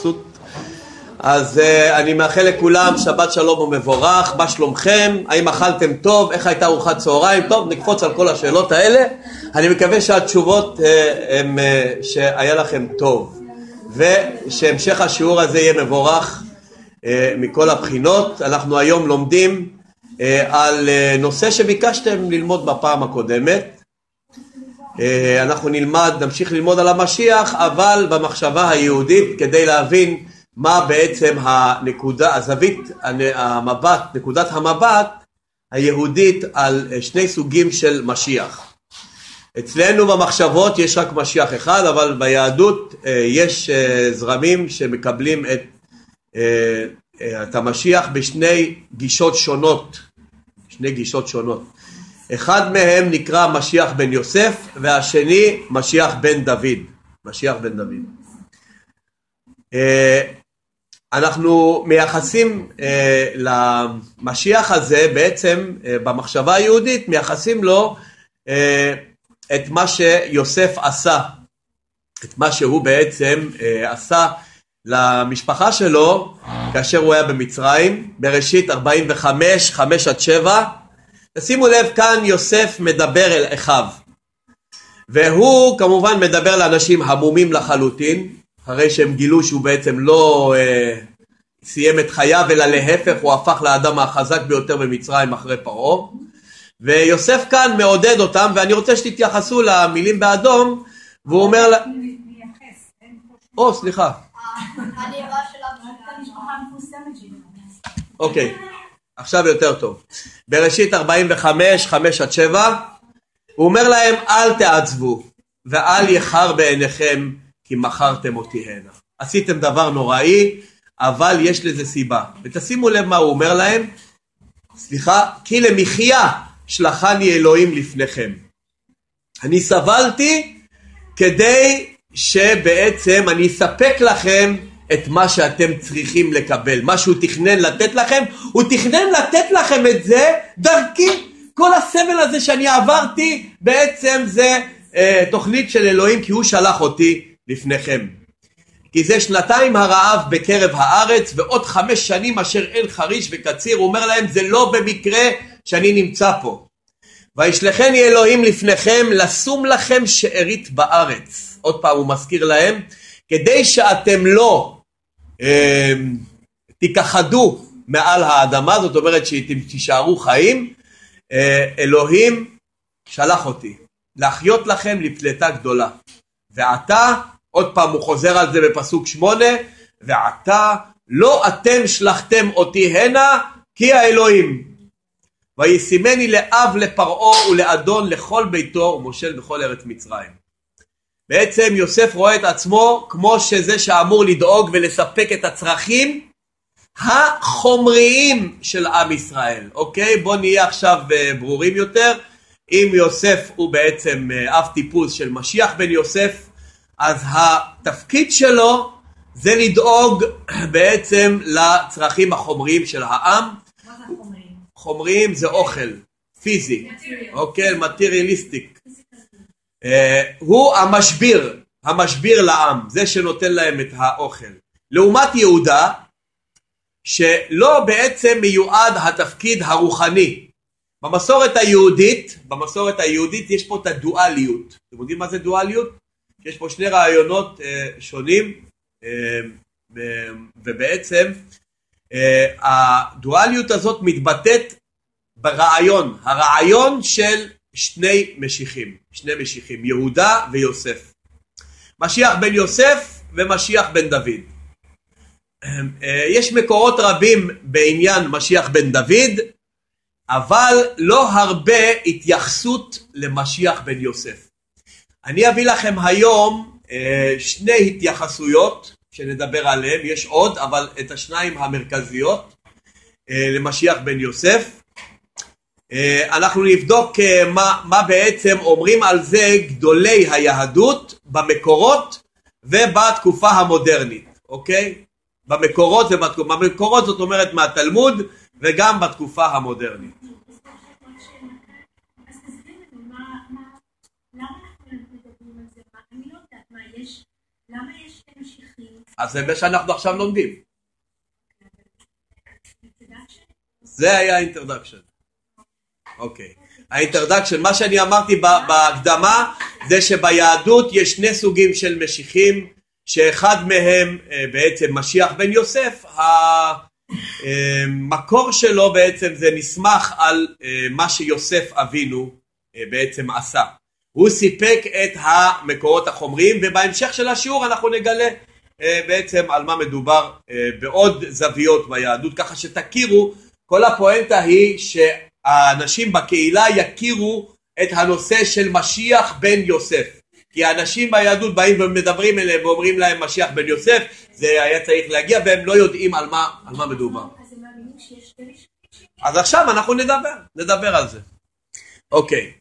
מבסוט. אז uh, אני מאחל לכולם שבת שלום ומבורך, מה שלומכם, האם אכלתם טוב, איך הייתה ארוחת צהריים, טוב נקפוץ על כל השאלות האלה, אני מקווה שהתשובות uh, uh, שהיה לכם טוב ושהמשך השיעור הזה יהיה מבורך uh, מכל הבחינות, אנחנו היום לומדים uh, על uh, נושא שביקשתם ללמוד בפעם הקודמת אנחנו נלמד, נמשיך ללמוד על המשיח, אבל במחשבה היהודית כדי להבין מה בעצם הנקודה, הזווית, המבט, נקודת המבט היהודית על אה, שני סוגים של משיח. אצלנו במחשבות יש רק משיח אחד, אבל ביהדות אה, יש זרמים שמקבלים את, את המשיח בשני גישות שונות, שני גישות שונות. אחד מהם נקרא משיח בן יוסף והשני משיח בן דוד. משיח בן דוד. אה, אנחנו מייחסים אה, למשיח הזה בעצם אה, במחשבה היהודית מייחסים לו את מה שיוסף עשה, את מה שהוא בעצם עשה למשפחה שלו כאשר הוא היה במצרים בראשית 45, 5 עד 7 תשימו לב כאן יוסף מדבר אל אחיו. והוא כמובן מדבר לאנשים המומים לחלוטין אחרי שהם גילו שהוא בעצם לא אה, סיים את חייו אלא להפך הוא הפך לאדם החזק ביותר במצרים אחרי פרעה. ויוסף כאן מעודד אותם ואני רוצה שתתייחסו למילים באדום והוא אומר לה... או סליחה. אוקיי עכשיו יותר טוב. בראשית 45, 5 עד 7, הוא אומר להם אל תעצבו ואל יחר בעיניכם כי מכרתם אותי הנה. עשיתם דבר נוראי, אבל יש לזה סיבה. ותשימו לב מה הוא אומר להם, סליחה, כי למחיה שלחני אלוהים לפניכם. אני סבלתי כדי שבעצם אני אספק לכם את מה שאתם צריכים לקבל, מה שהוא תכנן לתת לכם, הוא תכנן לתת לכם את זה דרכי. כל הסבל הזה שאני עברתי בעצם זה אה, תוכנית של אלוהים כי הוא שלח אותי לפניכם. כי זה שנתיים הרעב בקרב הארץ ועוד חמש שנים אשר אין חריש וקציר, הוא אומר להם זה לא במקרה שאני נמצא פה. וישלחני אלוהים לפניכם לשום לכם שארית בארץ. עוד פעם הוא מזכיר להם, כדי שאתם לא תיכחדו מעל האדמה, זאת אומרת שאתם תישארו חיים, אה, אלוהים שלח אותי להחיות לכם לפלטה גדולה. ועתה, עוד פעם הוא חוזר על זה בפסוק שמונה, ועתה לא אתם שלחתם אותי הנה כי האלוהים. וישימני לאב לפרעה ולאדון לכל ביתו ומושל בכל ארץ מצרים. בעצם יוסף רואה את עצמו כמו שזה שאמור לדאוג ולספק את הצרכים החומריים של עם ישראל, אוקיי? בואו נהיה עכשיו אה, ברורים יותר. אם יוסף הוא בעצם אה, אב טיפוס של משיח בן יוסף, אז התפקיד שלו זה לדאוג בעצם לצרכים החומריים של העם. מה זה חומריים? חומריים זה אוכל, פיזי, אוקיי? מטריאליסטיק. אה, הוא המשביר, המשביר לעם, זה שנותן להם את האוכל. לעומת יהודה, שלא בעצם מיועד התפקיד הרוחני. במסורת היהודית, במסורת היהודית יש פה את הדואליות. אתם יודעים מה זה דואליות? יש פה שני רעיונות אה, שונים, אה, ובעצם אה, הדואליות הזאת מתבטאת ברעיון, הרעיון של שני משיחים, שני משיחים, יהודה ויוסף. משיח בן יוסף ומשיח בן דוד. אה, יש מקורות רבים בעניין משיח בן דוד, אבל לא הרבה התייחסות למשיח בן יוסף. אני אביא לכם היום אה, שני התייחסויות שנדבר עליהן, יש עוד, אבל את השניים המרכזיות אה, למשיח בן יוסף. אה, אנחנו נבדוק אה, מה, מה בעצם אומרים על זה גדולי היהדות במקורות ובתקופה המודרנית, אוקיי? במקורות ובתקופה, במקורות זאת אומרת מהתלמוד וגם בתקופה המודרנית. אז זה מה שאנחנו עכשיו לומדים. זה היה ה introduction. אוקיי. ה introduction, מה שאני אמרתי בהקדמה זה שביהדות יש שני סוגים של משיחים שאחד מהם אה, בעצם משיח בן יוסף, המקור שלו בעצם זה נסמך על אה, מה שיוסף אבינו אה, בעצם עשה. הוא סיפק את המקורות החומריים ובהמשך של השיעור אנחנו נגלה בעצם על מה מדובר בעוד זוויות ביהדות ככה שתכירו כל הפואנטה היא שהאנשים בקהילה יכירו את הנושא של משיח בן יוסף. כי האנשים ביהדות באים ומדברים אליהם ואומרים להם משיח בן יוסף זה היה צריך להגיע והם לא יודעים על מה, על מה מדובר. אז עכשיו אנחנו נדבר, נדבר על זה. אוקיי.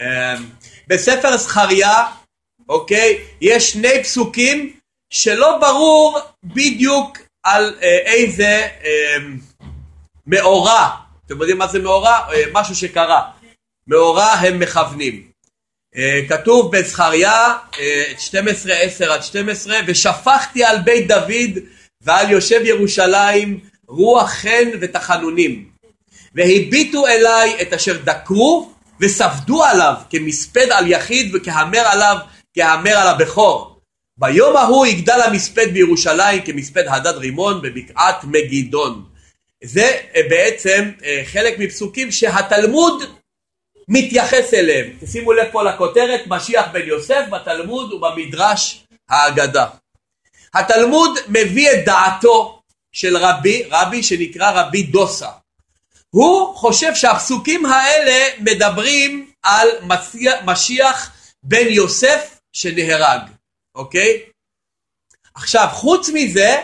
אמ, בספר זכריה אוקיי יש שני פסוקים שלא ברור בדיוק על אה, איזה אמ, מאורע, אתם יודעים מה זה מאורע? אה, משהו שקרה. מאורע הם מכוונים. אה, כתוב בזכריה 12, 10 עד 12, ושפכתי על בית דוד ועל יושב ירושלים רוח חן ותחנונים, והביטו אליי את אשר דקרו וספדו עליו כמספד על יחיד וכהמר עליו כהמר על הבכור. ביום ההוא יגדל המספד בירושלים כמספד הדד רימון בבקעת מגידון. זה אה, בעצם אה, חלק מפסוקים שהתלמוד מתייחס אליהם. תשימו לב פה לכותרת משיח בן יוסף בתלמוד ובמדרש האגדה. התלמוד מביא את דעתו של רבי, רבי שנקרא רבי דוסה. הוא חושב שהפסוקים האלה מדברים על משיח בן יוסף שנהרג, אוקיי? עכשיו חוץ מזה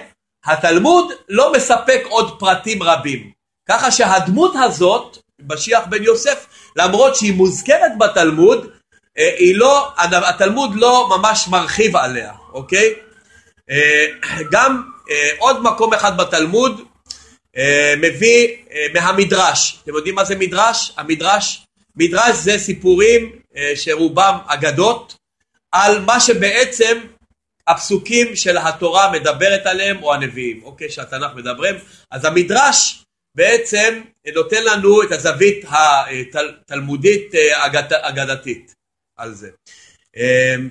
התלמוד לא מספק עוד פרטים רבים. ככה שהדמות הזאת, משיח בן יוסף, למרות שהיא מוזכרת בתלמוד, אה, היא לא, התלמוד לא ממש מרחיב עליה, אוקיי? אה, גם אה, עוד מקום אחד בתלמוד מביא מהמדרש. אתם יודעים מה זה מדרש? המדרש, מדרש זה סיפורים שרובם אגדות על מה שבעצם הפסוקים של התורה מדברת עליהם או הנביאים, אוקיי, שהתנ"ך מדברים, אז המדרש בעצם נותן לנו את הזווית התלמודית אה, אגדתית על זה. אמ,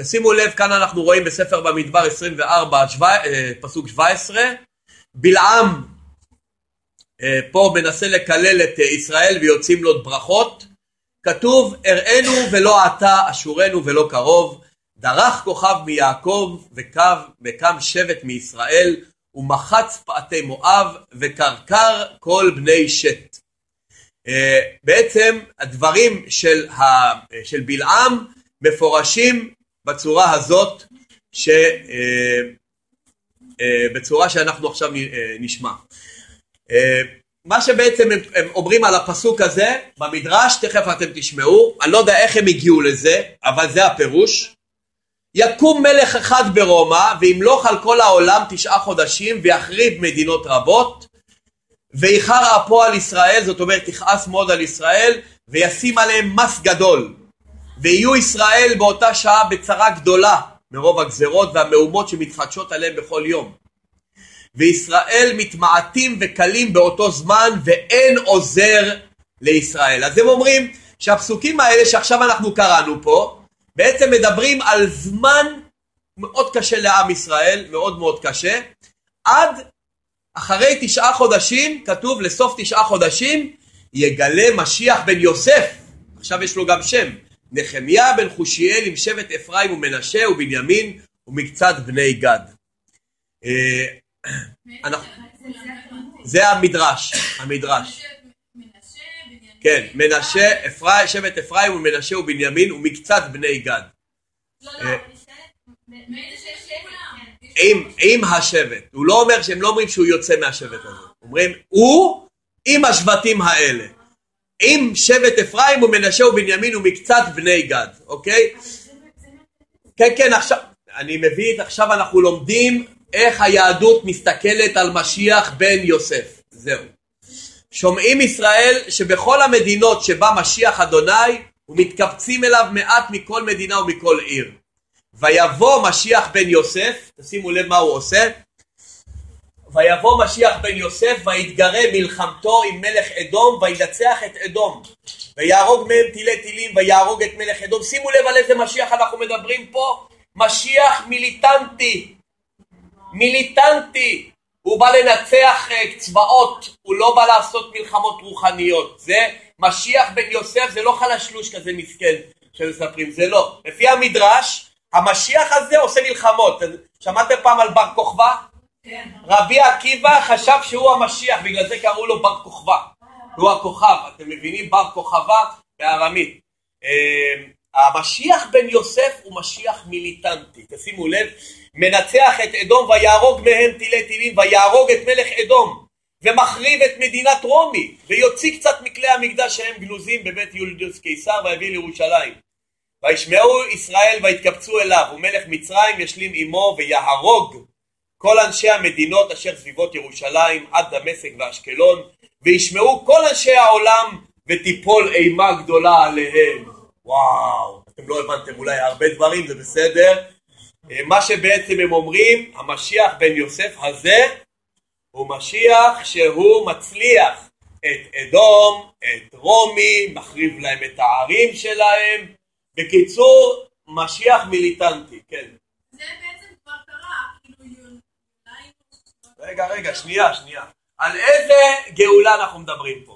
תשימו לב, כאן אנחנו רואים בספר במדבר 24, אה, פסוק 17, בלעם אה, פה מנסה לקלל את ישראל ויוצאים לו ברכות, כתוב הראינו ולא עתה אשורנו ולא קרוב דרך כוכב מיעקב וקו, וקם שבט מישראל ומחץ פאתי מואב וקרקר כל בני שת. Uh, בעצם הדברים של, ה, של בלעם מפורשים בצורה הזאת ש, uh, uh, בצורה שאנחנו עכשיו נשמע. מה שבעצם הם, הם אומרים על הפסוק הזה במדרש, תכף אתם תשמעו, אני לא יודע איך הם הגיעו לזה, אבל זה הפירוש. יקום מלך אחד ברומא וימלוך על כל העולם תשעה חודשים ויחריב מדינות רבות. ואיחר אפו על ישראל, זאת אומרת יכעס מאוד על ישראל וישים עליהם מס גדול. ויהיו ישראל באותה שעה בצרה גדולה מרוב הגזרות והמהומות שמתחדשות עליהם בכל יום. וישראל מתמעטים וקלים באותו זמן ואין עוזר לישראל. אז הם אומרים שהפסוקים האלה שעכשיו אנחנו קראנו פה בעצם מדברים על זמן מאוד קשה לעם ישראל, מאוד מאוד קשה, עד אחרי תשעה חודשים, כתוב לסוף תשעה חודשים, יגלה משיח בן יוסף, עכשיו יש לו גם שם, נחמיה בן חושיאל עם שבט אפרים ומנשה ובנימין ומקצת בני גד. אה, זה המדרש, המדרש. כן, מנשה, אפרים, שבט אפרים ומנשה ובנימין ומקצת בני גד. לא, לא, עם, עם השבט. הוא לא אומר שהם לא אומרים שהוא יוצא מהשבט הזה. אומרים הוא עם השבטים האלה. עם שבט אפרים ומנשה ובנימין ומקצת בני גד, אוקיי? כן, כן, עכשיו, אני מביא את, עכשיו אנחנו לומדים איך היהדות מסתכלת על משיח בן יוסף. זהו. שומעים ישראל שבכל המדינות שבה משיח אדוני ומתקבצים אליו מעט מכל מדינה ומכל עיר. ויבוא משיח בן יוסף, תשימו לב מה הוא עושה, ויבוא משיח בן יוסף ויתגרה מלחמתו עם מלך אדום וינצח את אדום. ויהרוג מהם תילי תילים ויהרוג את מלך אדום. שימו לב על איזה משיח אנחנו מדברים פה. משיח מיליטנטי. מיליטנטי הוא בא לנצח אה, צבאות הוא לא בא לעשות מלחמות רוחניות זה משיח בן יוסף זה לא חלשלוש כזה מסכן שמספרים זה לא לפי המדרש המשיח הזה עושה מלחמות שמעתם פעם על בר כוכבא? כן. רבי עקיבא חשב שהוא המשיח, בגלל זה קראו לו בר כוכבא. הוא הכוכב, אתם מבינים? בר כוכבא בארמית. המשיח בן יוסף הוא משיח מיליטנטי, תשימו לב, מנצח את אדום ויהרוג מהם תילי תילים ויהרוג את מלך אדום ומחריב את מדינת רומי ויוציא קצת מכלי המקדש שהם גלוזים בבית יולדוס קיסר ויביא לירושלים. וישמעו ישראל ויתקבצו אליו ומלך מצרים ישלים עמו ויהרוג כל אנשי המדינות אשר סביבות ירושלים עד דמשק ואשקלון וישמעו כל אנשי העולם ותיפול אימה גדולה עליהם. וואו, אתם לא הבנתם אולי הרבה דברים, זה בסדר. אה, מה שבעצם הם אומרים, המשיח בן יוסף הזה הוא משיח שהוא מצליח את אדום, את רומי, מחריב להם את הערים שלהם. בקיצור, משיח מיליטנטי, כן. זה בעצם כבר קרה, רגע, רגע, שנייה, שנייה. על איזה גאולה אנחנו מדברים פה?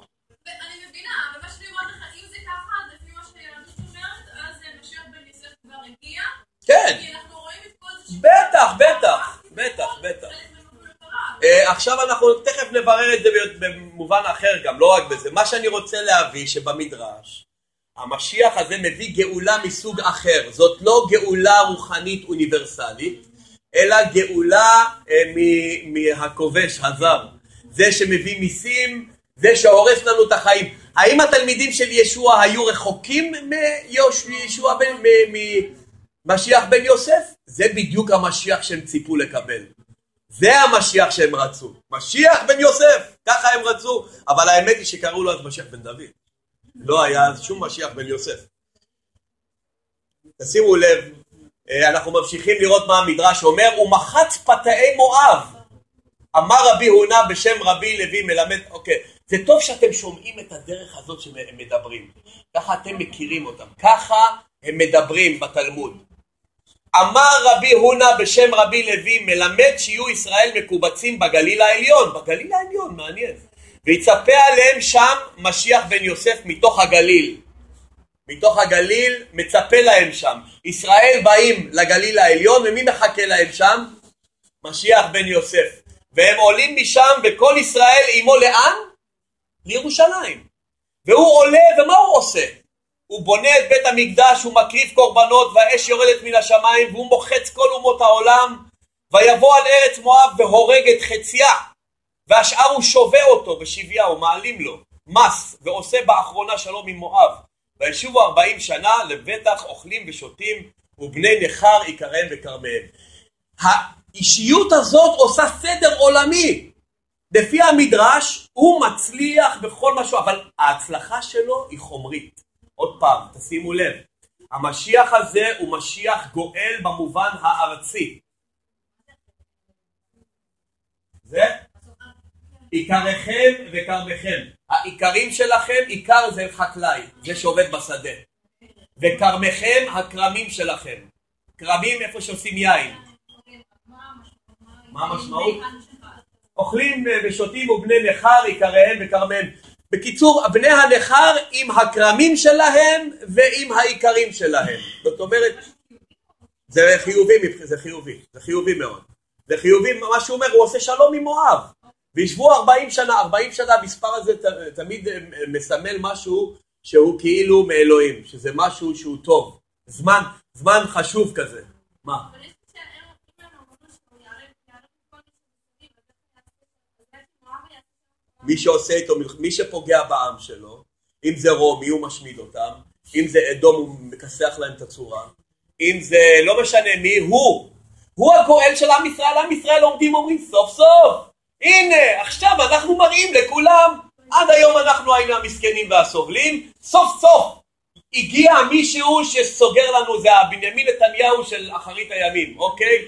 כן. בטח, בטח, בטח, בטח. אה, עכשיו אנחנו תכף נברר את זה במובן אחר גם, לא רק בזה. מה שאני רוצה להביא שבמדרש, המשיח הזה מביא גאולה מסוג אחר. זאת לא גאולה רוחנית אוניברסלית, אלא גאולה אה, מהכובש הזר, זה שמביא מיסים, זה שהורס לנו את החיים. האם התלמידים של ישוע היו רחוקים מישוע בן, ממשיח בן יוסף? זה בדיוק המשיח שהם ציפו לקבל. זה המשיח שהם רצו. משיח בן יוסף, ככה הם רצו, אבל האמת היא שקראו לו אז משיח בן דוד. לא היה אז שום משיח בן יוסף. תשימו לב אה, אנחנו ממשיכים לראות מה המדרש אומר, הוא מחץ פתאי מואב. אמר רבי הונא בשם רבי לוי מלמד, אוקיי, זה טוב שאתם שומעים את הדרך הזאת שהם מדברים. ככה אתם מכירים אותם. ככה הם מדברים בתלמוד. אמר רבי הונא בשם רבי לוי מלמד שיהיו ישראל מקובצים בגליל העליון. בגליל העליון, מעניין. ויצפה עליהם שם משיח בן יוסף מתוך הגליל. מתוך הגליל מצפה להם שם. ישראל באים לגליל העליון ומי מחכה להם שם? משיח בן יוסף. והם עולים משם וכל ישראל עמו לאן? לירושלים. והוא עולה ומה הוא עושה? הוא בונה את בית המקדש, הוא מקריב קורבנות והאש יורדת מן השמיים והוא מוחץ כל אומות העולם ויבוא על ארץ מואב והורג את חציה והשאר הוא שובה אותו בשביה ומעלים לו מס ועושה באחרונה שלום עם מואב וישובו ארבעים שנה לבטח אוכלים ושותים ובני נכר עיקריהם וכרמיהם. האישיות הזאת עושה סדר עולמי. לפי המדרש הוא מצליח בכל משהו, אבל ההצלחה שלו היא חומרית. עוד פעם, תשימו לב, המשיח הזה הוא משיח גואל במובן הארצי. זה עיקריכם וכרמיכם. העיקרים שלכם, עיקר זה חקלאי, זה שעובד בשדה. וכרמיכם הכרמים שלכם. כרמים איפה שעושים יין. מה המשמעות? אוכלים ושותים ובני נכר עיקריהם וכרמיהם. בקיצור, בני הנכר עם הכרמים שלהם ועם העיקרים שלהם. זאת אומרת, זה חיובי, זה חיובי, זה חיובי מאוד. זה חיובי, מה שהוא אומר, הוא עושה שלום עם מואב. וישבו 40 שנה, 40 שנה המספר הזה תמיד מסמל משהו שהוא כאילו מאלוהים, שזה משהו שהוא טוב, זמן, זמן חשוב כזה. מה? מי שעושה איתו, מי שפוגע בעם שלו, אם זה רומי הוא משמיד אותם, אם זה אדום הוא מכסח להם את הצורה, אם זה לא משנה מי, הוא, הוא הגואל של עם ישראל, עם ישראל עומדים אומרים סוף סוף, הנה, עכשיו אנחנו מראים לכולם, עד היום אנחנו היינו המסכנים והסובלים, סוף סוף. הגיע מישהו שסוגר לנו, זה הבנימין נתניהו של אחרית הימים, אוקיי?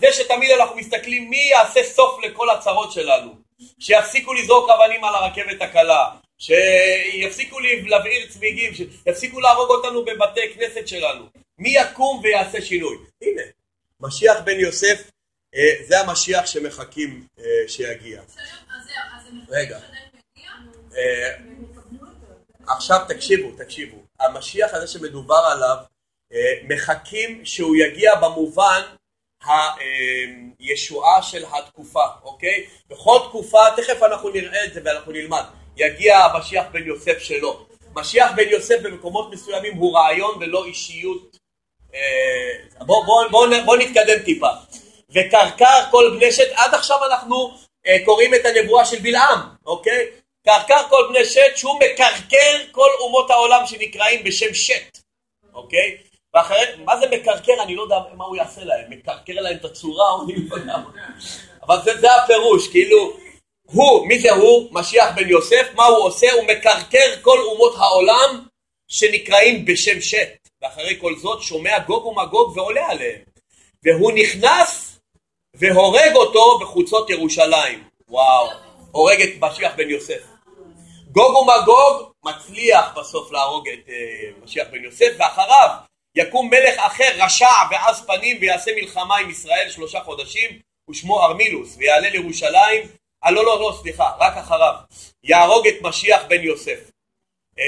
זה שתמיד אנחנו מסתכלים מי יעשה סוף לכל הצרות שלנו. שיפסיקו לזרוק אבנים על הרכבת הקלה, שיפסיקו להבעיר צמיגים, שיפסיקו להרוג אותנו בבתי כנסת שלנו. מי יקום ויעשה שינוי? הנה, משיח בן יוסף, אה, זה המשיח שמחכים אה, שיגיע. רגע. אה, עכשיו תקשיבו, תקשיבו. המשיח הזה שמדובר עליו, אה, מחכים שהוא יגיע במובן הישועה של התקופה, אוקיי? בכל תקופה, תכף אנחנו נראה את זה ואנחנו נלמד, יגיע המשיח בן יוסף שלו. משיח בן יוסף במקומות מסוימים הוא רעיון ולא אישיות. אה, בואו בוא, בוא, בוא נתקדם טיפה. וקרקר כל בני שת, עד עכשיו אנחנו אה, קוראים את הנבואה של בלעם, אוקיי? קרקר כל בני שת שהוא מקרקר כל אומות העולם שנקראים בשם שת, אוקיי? ואחרי, מה זה מקרקר? אני לא יודע מה הוא יעשה להם, מקרקר להם את הצורה. אבל זה, זה הפירוש, כאילו, הוא, מי זה הוא? משיח בן יוסף, מה הוא עושה? הוא מקרקר כל אומות העולם שנקראים בשם שת. ואחרי כל זאת שומע גוג ומגוג ועולה עליהם. והוא נכנס והורג אותו בחוצות ירושלים. וואו, הורג את משיח בן יוסף. גוג ומגוג מצליח בסוף להרוג את uh, משיח בן יוסף, ואחריו יקום מלך אחר רשע ועז פנים ויעשה מלחמה עם ישראל שלושה חודשים, ושמו ארמילוס, ויעלה לירושלים, אה לא לא לא סליחה, רק אחריו, יהרוג את משיח בן יוסף. Uh,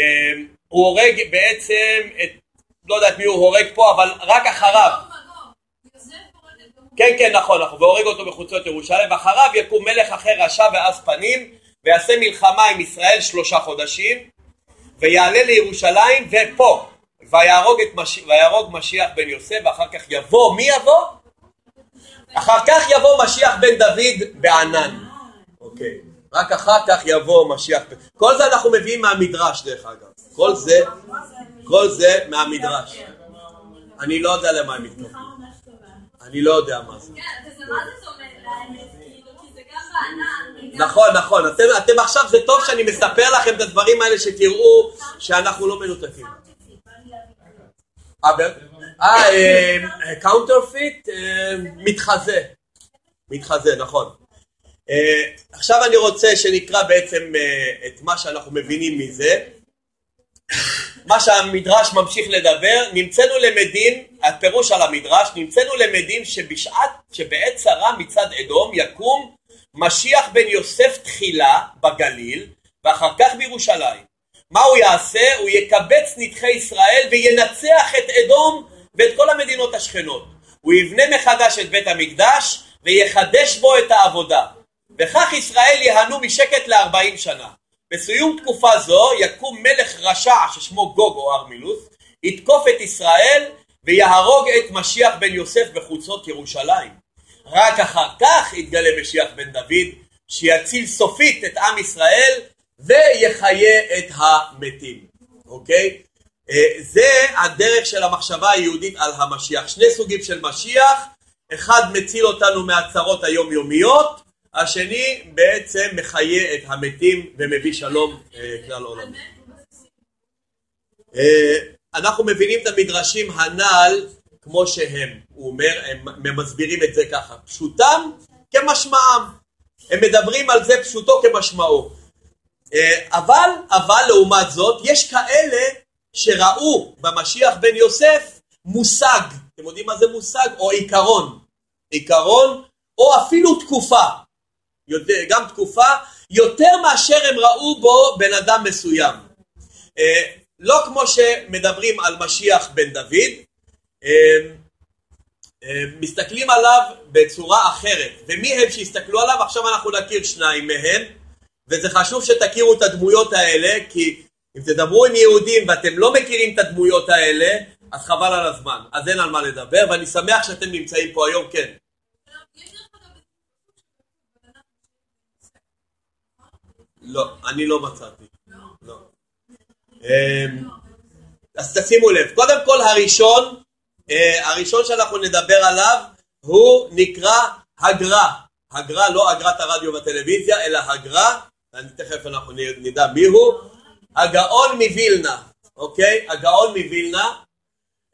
הוא הורג בעצם את, לא יודע את מי הוא הורג פה, אבל רק אחריו. כן, כן, נכון, נכון, והורג אותו בחוצות ירושלים, ואחריו יקום מלך אחר רשע ועז פנים, ויעשה מלחמה עם ישראל שלושה חודשים, ויעלה לירושלים, ופה, ויהרוג, מש... ויהרוג משיח בן יוסף, ואחר כך יבוא, מי יבוא? אחר כך יבוא משיח בן דוד בענן. אוקיי, רק אחר כך יבוא משיח. כל זה אנחנו מביאים מהמדרש דרך אגב, כל זה, כל זה מהמדרש. אני לא יודע למה הם מתכוונים, אני לא יודע מה זה. כן, כאילו, נכון, נכון, אתם עכשיו, זה טוב שאני מספר לכם את הדברים האלה שתראו שאנחנו לא מנותקים. אה, ב- אה, counterfeit, מתחזה, מתחזה, נכון. אה, עכשיו אני רוצה שנקרא בעצם אה, את מה שאנחנו מבינים מזה. מה שהמדרש ממשיך לדבר, נמצאנו למדים, הפירוש על המדרש, נמצאנו למדים שבשעת, שבעת צרה מצד אדום יקום משיח בן יוסף תחילה בגליל ואחר כך בירושלים. מה הוא יעשה? הוא יקבץ נדחי ישראל וינצח את אדום ואת כל המדינות השכנות. הוא יבנה מחדש את בית המקדש ויחדש בו את העבודה. וכך ישראל ייהנו משקט לארבעים שנה. בסיום תקופה זו יקום מלך רשע ששמו גוג או ארמילוס, יתקוף את ישראל ויהרוג את משיח בן יוסף בחוצות ירושלים. רק אחר כך יתגלה משיח בן דוד שיציל סופית את עם ישראל ויחיה את המתים, אוקיי? אה, זה הדרך של המחשבה היהודית על המשיח. שני סוגים של משיח, אחד מציל אותנו מהצרות היומיומיות, השני בעצם מחיה את המתים ומביא שלום אה, כלל עולם. אה, אנחנו מבינים את המדרשים הנ"ל כמו שהם, הוא אומר, הם מסבירים את זה ככה, פשוטם כמשמעם, הם מדברים על זה פשוטו כמשמעו. אה, אבל, אבל לעומת זאת, יש כאלה שראו במשיח בן יוסף מושג, אתם יודעים מה זה מושג? או עיקרון, עיקרון או אפילו תקופה, גם תקופה, יותר מאשר הם ראו בו בן אדם מסוים. אה, לא כמו שמדברים על משיח בן דוד, אה, מסתכלים עליו בצורה אחרת. ומי הם שהסתכלו עליו? עכשיו אנחנו נכיר שניים מהם, וזה חשוב שתכירו את הדמויות האלה, כי אם תדברו עם יהודים ואתם לא מכירים את הדמויות האלה, אז חבל על הזמן. אז אין על מה לדבר, ואני שמח שאתם נמצאים פה היום, כן. לא, אני לא מצאתי. לא. אמ, אז תשימו לב, קודם כל הראשון, אה, הראשון שאנחנו נדבר עליו הוא נקרא הגר"א. הגר"א, לא אגרת הרדיו והטלוויזיה, אלא הגר"א, אני תכף אנחנו נדע מי הוא, הגאון מווילנה. אוקיי? הגאון מווילנה.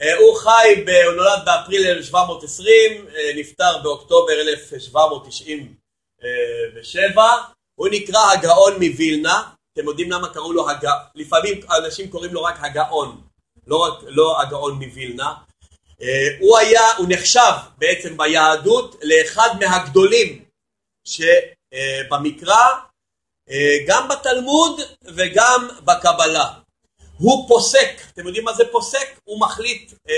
אה, הוא חי, ב, הוא נולד באפריל 1720, אה, נפטר באוקטובר 1797. הוא נקרא הגאון מווילנה. אתם יודעים למה קראו לו הגאון? לפעמים אנשים קוראים לו רק הגאון, לא, רק, לא הגאון מווילנה. אה, הוא היה, הוא נחשב בעצם ביהדות לאחד מהגדולים שבמקרא, אה, גם בתלמוד וגם בקבלה. הוא פוסק, אתם יודעים מה זה פוסק? הוא מחליט אה,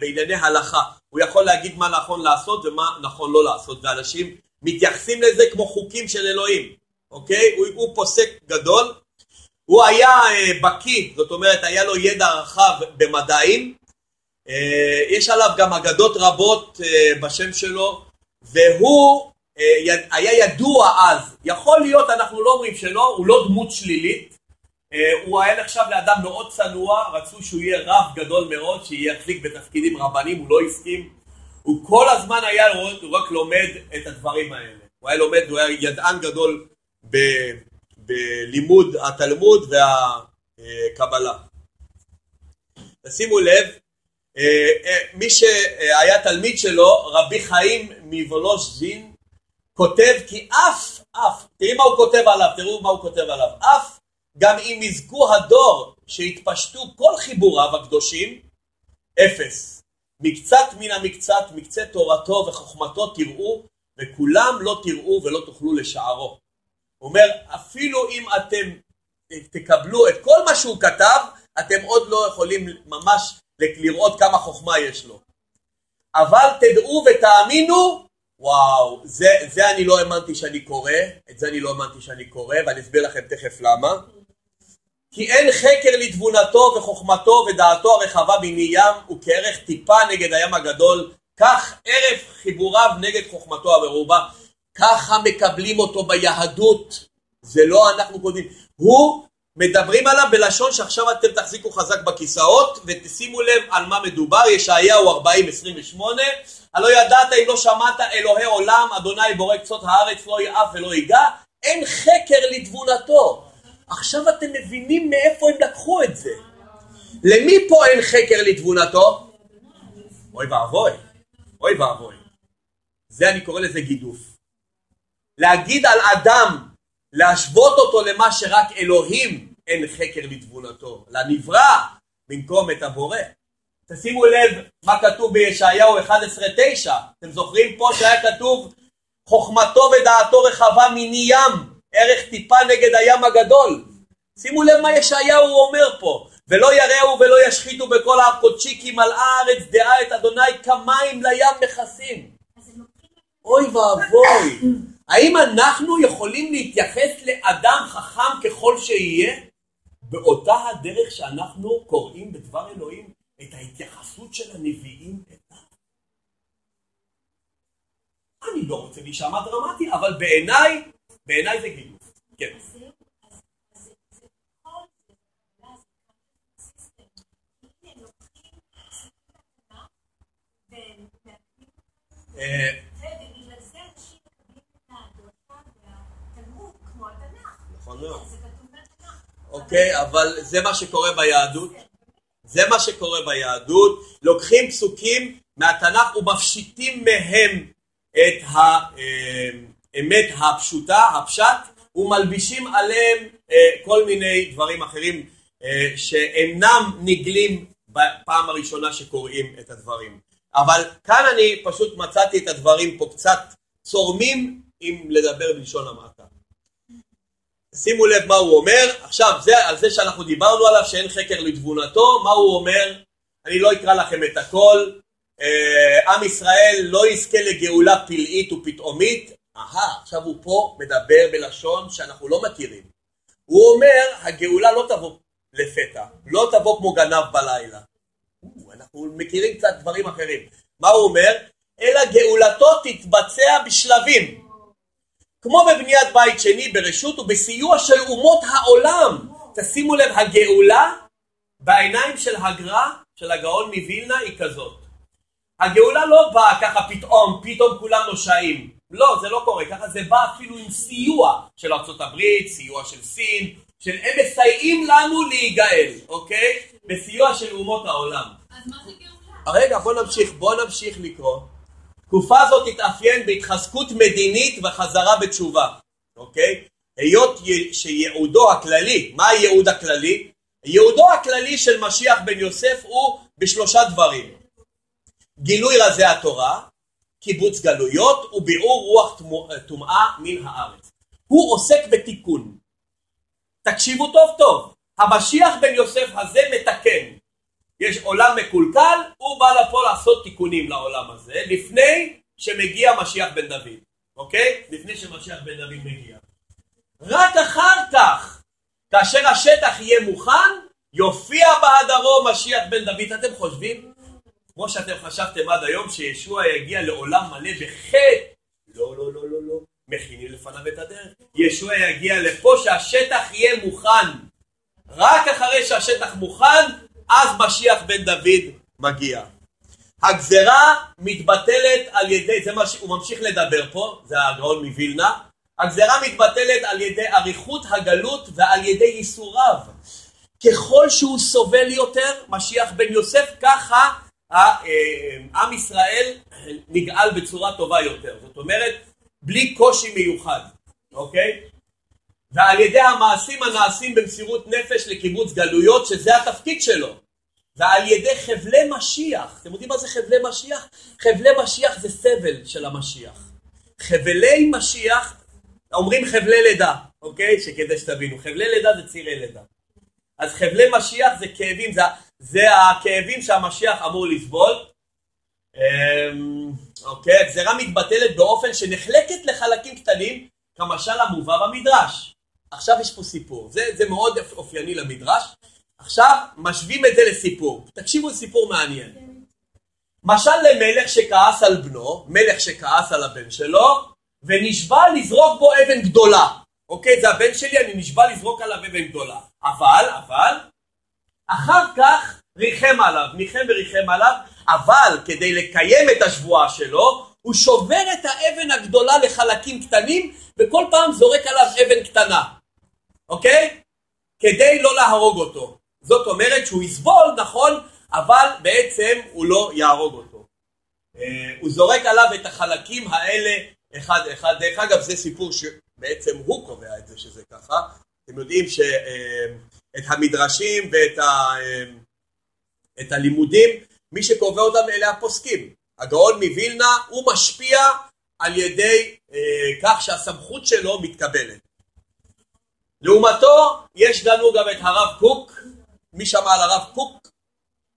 בענייני הלכה. הוא יכול להגיד מה נכון לעשות ומה נכון לא לעשות, ואנשים מתייחסים לזה כמו חוקים של אלוהים, אוקיי? הוא, הוא פוסק גדול. הוא היה בקיא, זאת אומרת היה לו ידע רחב במדעים, אה, יש עליו גם אגדות רבות אה, בשם שלו, והוא אה, היה ידוע אז, יכול להיות, אנחנו לא אומרים שלא, הוא לא דמות שלילית, הוא היה נחשב לאדם מאוד צנוע, רצו שהוא יהיה רב גדול מאוד, שיחזיק בתפקידים רבנים, הוא לא הסכים, הוא כל הזמן היה הוא רק לומד את הדברים האלה, הוא היה לומד, הוא היה ידען גדול ב, בלימוד התלמוד והקבלה. תשימו לב, אה, אה, מי שהיה תלמיד שלו, רבי חיים מוולוז'ין, כותב כי אף, אף, תראי מה הוא כותב עליו, תראו מה הוא כותב עליו, אף גם אם יזכו הדור שהתפשטו כל חיבוריו הקדושים, אפס. מקצת מן המקצת, מקצה תורתו וחוכמתו תראו, וכולם לא תראו ולא תוכלו לשערו. הוא אומר, אפילו אם אתם תקבלו את כל מה שהוא כתב, אתם עוד לא יכולים ממש לראות כמה חוכמה יש לו. אבל תדעו ותאמינו, וואו, זה, זה אני לא האמנתי שאני קורא, את זה אני לא האמנתי שאני קורא, ואני אסביר לכם תכף למה. כי אין חקר לתבונתו וחוכמתו ודעתו הרחבה בני ים וכערך טיפה נגד הים הגדול, כך ערף חיבוריו נגד חוכמתו המרובה. ככה מקבלים אותו ביהדות, זה לא אנחנו כותבים. הוא מדברים עליו בלשון שעכשיו אתם תחזיקו חזק בכיסאות ותשימו לב על מה מדובר, ישעיהו 40-28 הלא ידעת אם לא שמעת אלוהי עולם, אדוני בורא קצות הארץ לא יעף ולא ייגע, אין חקר לתבונתו. עכשיו אתם מבינים מאיפה הם לקחו את זה. למי פה אין חקר לתבונתו? אוי ואבוי, אוי ואבוי. זה אני קורא לזה גידוף. להגיד על אדם להשוות אותו למה שרק אלוהים אין חקר לתבונתו, לנברא במקום את הבורא. תשימו לב מה כתוב בישעיהו 11:9, אתם זוכרים פה שהיה כתוב חוכמתו ודעתו רחבה מני ים, ערך טיפה נגד הים הגדול. שימו לב מה ישעיהו אומר פה, ולא יראו ולא ישחיתו בכל הר קודשי כי מלאה הארץ דעה את אדוני כמים לים מכסים. אוי ואבוי. האם אנחנו יכולים להתייחס לאדם חכם ככל שיהיה באותה הדרך שאנחנו קוראים בדבר אלוהים את ההתייחסות של הנביאים אליו? אני לא רוצה להישמע דרמטי, אבל בעיניי, בעיניי זה גידול. כן. אה, נכון מאוד. אוקיי, אבל זה מה שקורה ביהדות. זה מה שקורה ביהדות. לוקחים פסוקים מהתנ"ך ומפשיטים מהם את האמת הפשוטה, הפשט, ומלבישים עליהם אה, כל מיני דברים אחרים אה, שאינם נגלים בפעם הראשונה שקוראים את הדברים. אבל כאן אני פשוט מצאתי את הדברים פה קצת צורמים אם לדבר בלשון המעטה. שימו לב מה הוא אומר, עכשיו זה על זה שאנחנו דיברנו עליו שאין חקר לתבונתו, מה הוא אומר, אני לא אקרא לכם את הכל, אה, עם ישראל לא יזכה לגאולה פלאית ופתאומית, אהה, עכשיו הוא פה מדבר בלשון שאנחנו לא מכירים. הוא אומר, הגאולה לא תבוא לפתע, לא תבוא כמו גנב בלילה. אנחנו מכירים קצת דברים אחרים. מה הוא אומר? אלא גאולתו תתבצע בשלבים. כמו בבניית בית שני ברשות ובסיוע של אומות העולם. תשימו לב, הגאולה בעיניים של הגר"א, של הגאון מווילנה, היא כזאת. הגאולה לא באה ככה פתאום, פתאום כולם נושעים. לא, זה לא קורה ככה, זה בא אפילו עם סיוע של ארה"ב, סיוע של סין, של הם מסייעים לנו להיגאל, אוקיי? בסיוע של אומות העולם. אז מה זה גאולה? רגע, בוא נמשיך, בוא נמשיך לקרוא. תקופה זאת תתאפיין בהתחזקות מדינית וחזרה בתשובה, אוקיי? היות שייעודו הכללי, מה הייעוד הכללי? ייעודו הכללי של משיח בן יוסף הוא בשלושה דברים. גילוי רזי התורה, קיבוץ גלויות וביעור רוח טומאה מן הארץ. הוא עוסק בתיקון. תקשיבו טוב טוב, המשיח בן יוסף הזה מתקן. יש עולם מקולקל, הוא בא לפה לעשות תיקונים לעולם הזה, לפני שמגיע משיח בן דוד, אוקיי? לפני שמשיח בן דוד מגיע. רק אחר כך, כאשר השטח יהיה מוכן, יופיע בהדרו משיח בן דוד. אתם חושבים, כמו שאתם חשבתם עד היום, שישוע יגיע לעולם מלא בחטא? לא, לא, לא, לא, לא. מכינים לפניו את הדרך. ישוע יגיע לפה שהשטח יהיה מוכן. רק אחרי שהשטח מוכן, אז משיח בן דוד מגיע. הגזרה מתבטלת על ידי, זה מה שהוא ממשיך לדבר פה, זה הגאון מווילנה, הגזרה מתבטלת על ידי אריכות הגלות ועל ידי ייסוריו. ככל שהוא סובל יותר, משיח בן יוסף, ככה ה- אה, ישראל נגאל בצורה טובה יותר. זאת אומרת, בלי קושי מיוחד, אוקיי? ועל ידי המעשים הנעשים במסירות נפש לקיבוץ גלויות, שזה התפקיד שלו. ועל ידי חבלי משיח. אתם יודעים מה זה חבלי משיח? חבלי משיח זה סבל של המשיח. חבלי משיח, אומרים חבלי לידה, אוקיי? שכדי שתבינו. חבלי לידה זה צירי לידה. אז חבלי משיח זה כאבים, זה, זה הכאבים שהמשיח אמור לסבול. אמ, אוקיי, הגזרה מתבטלת באופן שנחלקת לחלקים קטנים, כמשל המובא במדרש. עכשיו יש פה סיפור, זה, זה מאוד אופייני למדרש. עכשיו משווים את זה לסיפור. תקשיבו לסיפור מעניין. משל למלך שכעס על בנו, מלך שכעס על הבן שלו, ונשבע לזרוק בו אבן גדולה. אוקיי, זה הבן שלי, אני נשבע לזרוק עליו אבן גדולה. אבל, אבל, אחר כך ריחם עליו, ניחם וריחם עליו, אבל כדי לקיים את השבועה שלו, הוא שובר את האבן הגדולה לחלקים קטנים, וכל פעם זורק עליו אבן קטנה. אוקיי? כדי לא להרוג אותו. זאת אומרת שהוא יסבול, נכון, אבל בעצם הוא לא יהרוג אותו. אה, הוא זורק עליו את החלקים האלה אחד אחד. דרך אגב, זה סיפור שבעצם הוא קובע את זה שזה ככה. אתם יודעים שאת המדרשים ואת ה, אה, את הלימודים, מי שקובע אותם אלה הפוסקים. הגאון מווילנה הוא משפיע על ידי אה, כך שהסמכות שלו מתקבלת. לעומתו יש לנו גם את הרב קוק, מי שמע על הרב קוק?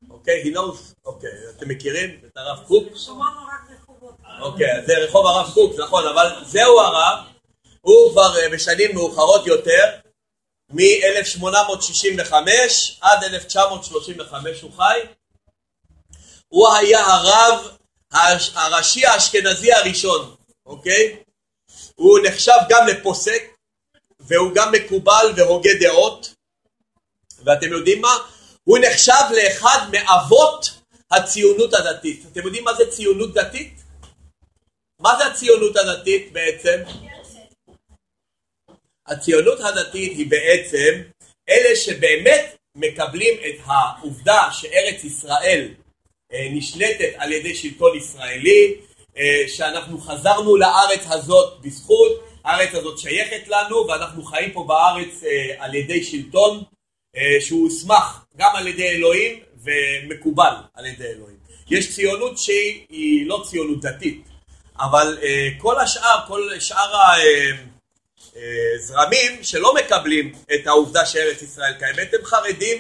אוקיי, he knows, אוקיי, אתם מכירים את הרב קוק? שמענו רק רחובות. אוקיי, זה רחוב הרב קוק, נכון, אבל זהו הרב, הוא כבר אה, בשנים מאוחרות יותר, מ-1865 עד 1935 הוא חי. הוא היה הרב הראשי האשכנזי הראשון, אוקיי? הוא נחשב גם לפוסק, והוא גם מקובל והוגה דעות, ואתם יודעים מה? הוא נחשב לאחד מאבות הציונות הדתית. אתם יודעים מה זה ציונות דתית? מה זה הציונות הדתית בעצם? הציונות הדתית היא בעצם אלה שבאמת מקבלים את העובדה שארץ ישראל אה, נשלטת על ידי שלטון ישראלי, אה, שאנחנו חזרנו לארץ הזאת בזכות, הארץ הזאת שייכת לנו ואנחנו חיים פה בארץ אה, על ידי שלטון אה, שהוא הוסמך גם על ידי אלוהים ומקובל על ידי אלוהים. יש ציונות שהיא היא לא ציונות דתית, אבל אה, כל השאר, כל שאר הזרמים שלא מקבלים את העובדה שארץ ישראל קיימת, הם חרדים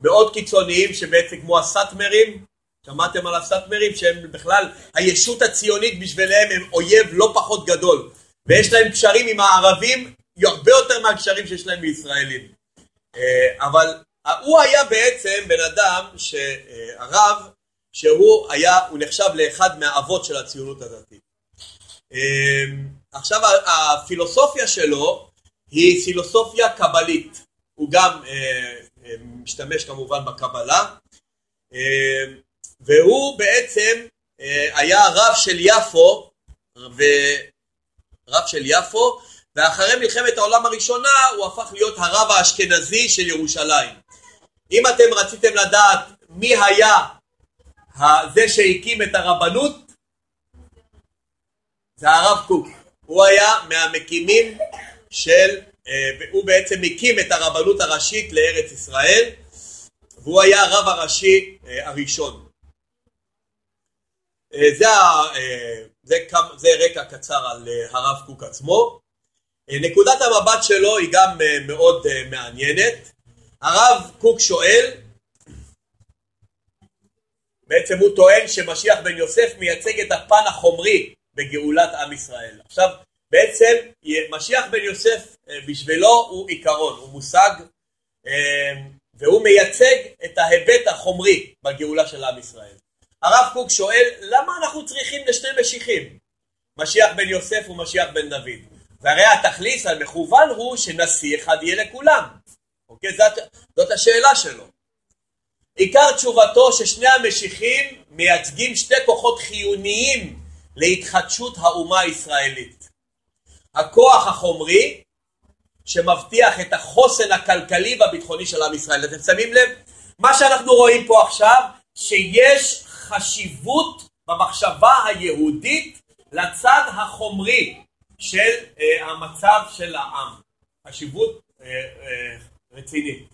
מאוד קיצוניים שבעצם כמו הסאטמרים, שמעתם על הסאטמרים שהם בכלל הישות הציונית בשבילם הם אויב לא פחות גדול ויש להם קשרים עם הערבים הרבה יותר מהקשרים שיש להם מישראלים. אה, אבל הוא היה בעצם בן אדם, הרב, שהוא היה, הוא נחשב לאחד מהאבות של הציונות הדתית. אה, עכשיו הפילוסופיה שלו היא פילוסופיה קבלית, הוא גם אה, משתמש כמובן בקבלה, והוא בעצם היה רב של יפו, רב של יפו, ואחרי מלחמת העולם הראשונה הוא הפך להיות הרב האשכנזי של ירושלים. אם אתם רציתם לדעת מי היה זה שהקים את הרבנות, זה הרב קוק. הוא היה מהמקימים של, אה, הוא בעצם הקים את הרבנות הראשית לארץ ישראל, והוא היה הרב הראשי אה, הראשון. אה, זה, זה, זה רקע קצר על הרב קוק עצמו. נקודת המבט שלו היא גם מאוד מעניינת. הרב קוק שואל, בעצם הוא טוען שמשיח בן יוסף מייצג את הפן החומרי בגאולת עם ישראל. עכשיו, בעצם משיח בן יוסף אה, בשבילו הוא עיקרון, הוא מושג, אה, והוא מייצג את ההיבט החומרי בגאולה של עם ישראל. הרב קוק שואל, למה אנחנו צריכים לשני משיחים? משיח בן יוסף ומשיח בן דוד. והרי התכליס המכוון הוא שנשיא אחד יהיה לכולם. אוקיי? זאת, זאת השאלה שלו. עיקר תשובתו ששני המשיחים מייצגים שתי כוחות חיוניים להתחדשות האומה הישראלית. הכוח החומרי שמבטיח את החוסן הכלכלי והביטחוני של עם ישראל. אתם שמים לב? מה שאנחנו רואים פה עכשיו, שיש חשיבות במחשבה היהודית לצד החומרי של אה, המצב של העם. חשיבות אה, אה, רצינית.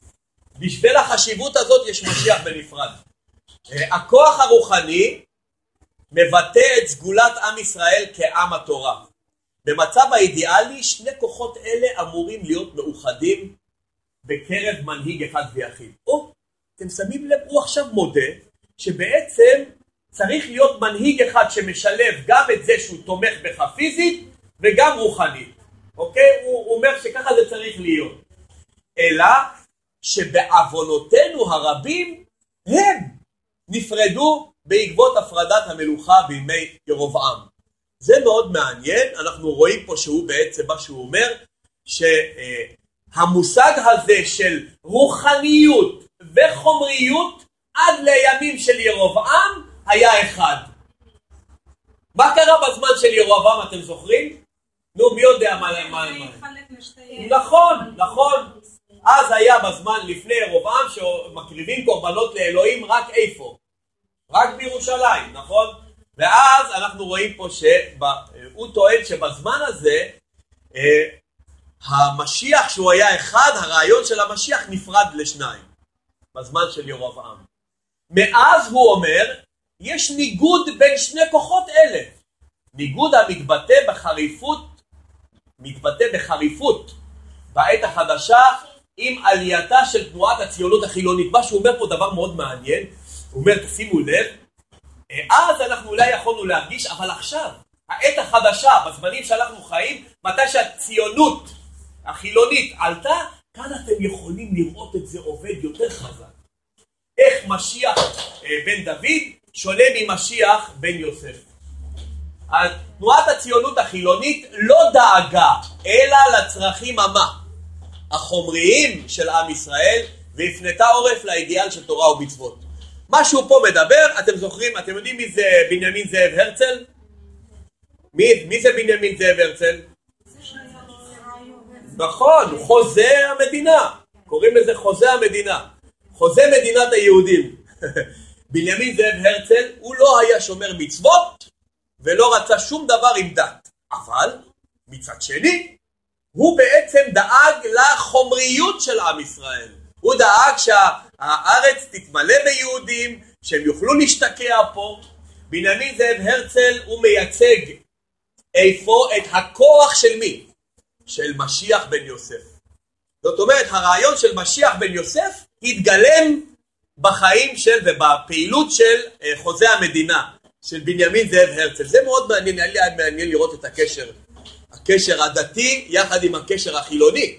בשביל החשיבות הזאת יש משיח בנפרד. אה, הכוח הרוחני מבטא את סגולת עם ישראל כעם התורה. במצב האידיאלי שני כוחות אלה אמורים להיות מאוחדים בקרב מנהיג אחד ויחיד. או, אתם שמים לב, הוא עכשיו מודה שבעצם צריך להיות מנהיג אחד שמשלב גם את זה שהוא תומך בך פיזית וגם רוחנית. אוקיי? הוא, הוא אומר שככה זה צריך להיות. אלא שבעוונותינו הרבים הם נפרדו בעקבות הפרדת המלוכה בימי ירובעם. זה מאוד מעניין, אנחנו רואים פה שהוא בעצם מה שהוא אומר, שהמושג הזה של רוחניות וחומריות עד לימים של ירובעם היה אחד. מה קרה בזמן של ירובעם אתם זוכרים? נו מי יודע מה... מה... נכון, נכון. אז היה בזמן לפני ירובעם שמקריבים קורבנות לאלוהים רק איפה? רק בירושלים, נכון? ואז אנחנו רואים פה שהוא טוען שבזמן הזה אה, המשיח שהוא היה אחד, הרעיון של המשיח נפרד לשניים בזמן של ירובעם. מאז הוא אומר, יש ניגוד בין שני כוחות אלה. ניגוד המתבטא בחריפות, מתבטא בחריפות בעת החדשה עם עלייתה של תנועת הציונות החילונית. מה שהוא אומר פה דבר מאוד מעניין, הוא אומר, תשימו לב, אז אנחנו אולי יכולנו להרגיש, אבל עכשיו, העת החדשה, בזמנים שאנחנו חיים, מתי שהציונות החילונית עלתה, כאן אתם יכולים לראות את זה עובד יותר חזק. איך משיח אה, בן דוד שונה ממשיח בן יוסף. תנועת הציונות החילונית לא דאגה אלא לצרכים המה החומריים של עם ישראל והפנתה עורף לאידיאל של תורה ומצוות. מה שהוא פה מדבר, אתם זוכרים, אתם יודעים מי זה בנימין זאב הרצל? מי, מי זה בנימין זאב הרצל? נכון, חוזה המדינה, קוראים לזה חוזה המדינה, חוזה מדינת היהודים. בנימין זאב הרצל, הוא לא היה שומר מצוות ולא רצה שום דבר עם דת, אבל מצד שני, הוא בעצם דאג לחומריות של עם ישראל. הוא דאג שהארץ תתמלא ביהודים, שהם יוכלו להשתקע פה. בנימין זאב הרצל הוא מייצג איפה את הכוח של מי? של משיח בן יוסף. זאת אומרת, הרעיון של משיח בן יוסף התגלם בחיים של ובפעילות של אה, חוזה המדינה, של בנימין זאב הרצל. זה מאוד מעניין, היה לי מעניין לראות את הקשר, הקשר הדתי יחד עם הקשר החילוני.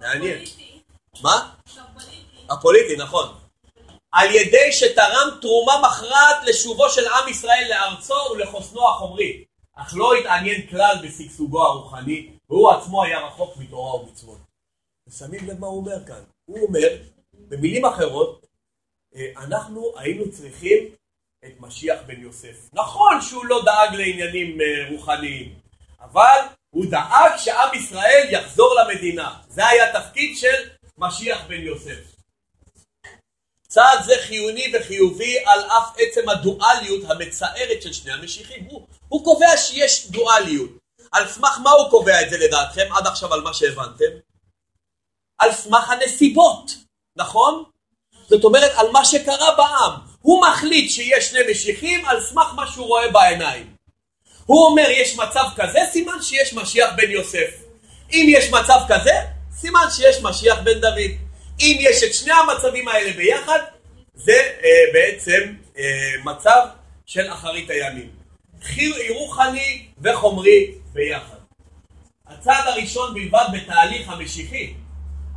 מעניין. מה? הפוליטי, נכון. על ידי שתרם תרומה מכרעת לשובו של עם ישראל לארצו ולחוסנו החומרי, אך לא התעניין כלל בשגשוגו הרוחני, והוא עצמו היה רחוק מתורה ומצוות. ושמים לב מה הוא אומר כאן. הוא אומר, במילים אחרות, אה, אנחנו היינו צריכים את משיח בן יוסף. נכון שהוא לא דאג לעניינים אה, רוחניים, אבל הוא דאג שעם ישראל יחזור למדינה. זה היה תפקיד של משיח בן יוסף. צעד זה חיוני וחיובי על אף עצם הדואליות המצערת של שני המשיחים. הוא, הוא קובע שיש דואליות. על סמך מה הוא קובע את זה לדעתכם עד עכשיו על מה שהבנתם? על סמך הנסיבות, נכון? זאת אומרת על מה שקרה בעם. הוא מחליט שיש שני משיחים על סמך מה שהוא רואה בעיניים. הוא אומר יש מצב כזה, סימן שיש משיח בן יוסף. אם יש מצב כזה, סימן שיש משיח בן דוד. אם יש את שני המצבים האלה ביחד, זה אה, בעצם אה, מצב של אחרית הימים. רוחני וחומרי ביחד. הצעד הראשון בלבד בתהליך המשיחי,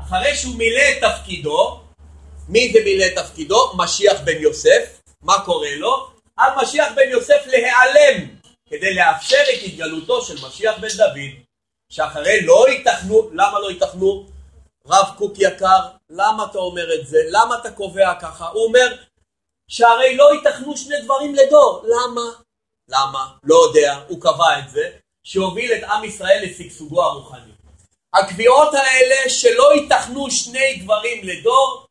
אחרי שהוא מילא את תפקידו, מי זה מילא את תפקידו? משיח בן יוסף. מה קורה לו? על משיח בן יוסף להיעלם כדי לאפשר את התגלותו של משיח בן דוד, שאחרי לא ייתכנו, למה לא ייתכנו? רב קוק יקר, למה אתה אומר את זה? למה אתה קובע ככה? הוא אומר שהרי לא ייתכנו שני דברים לדור. למה? למה? לא יודע, הוא קבע את זה, שהוביל את עם ישראל לשגשוגו הרוחני. הקביעות האלה שלא ייתכנו שני דברים לדור,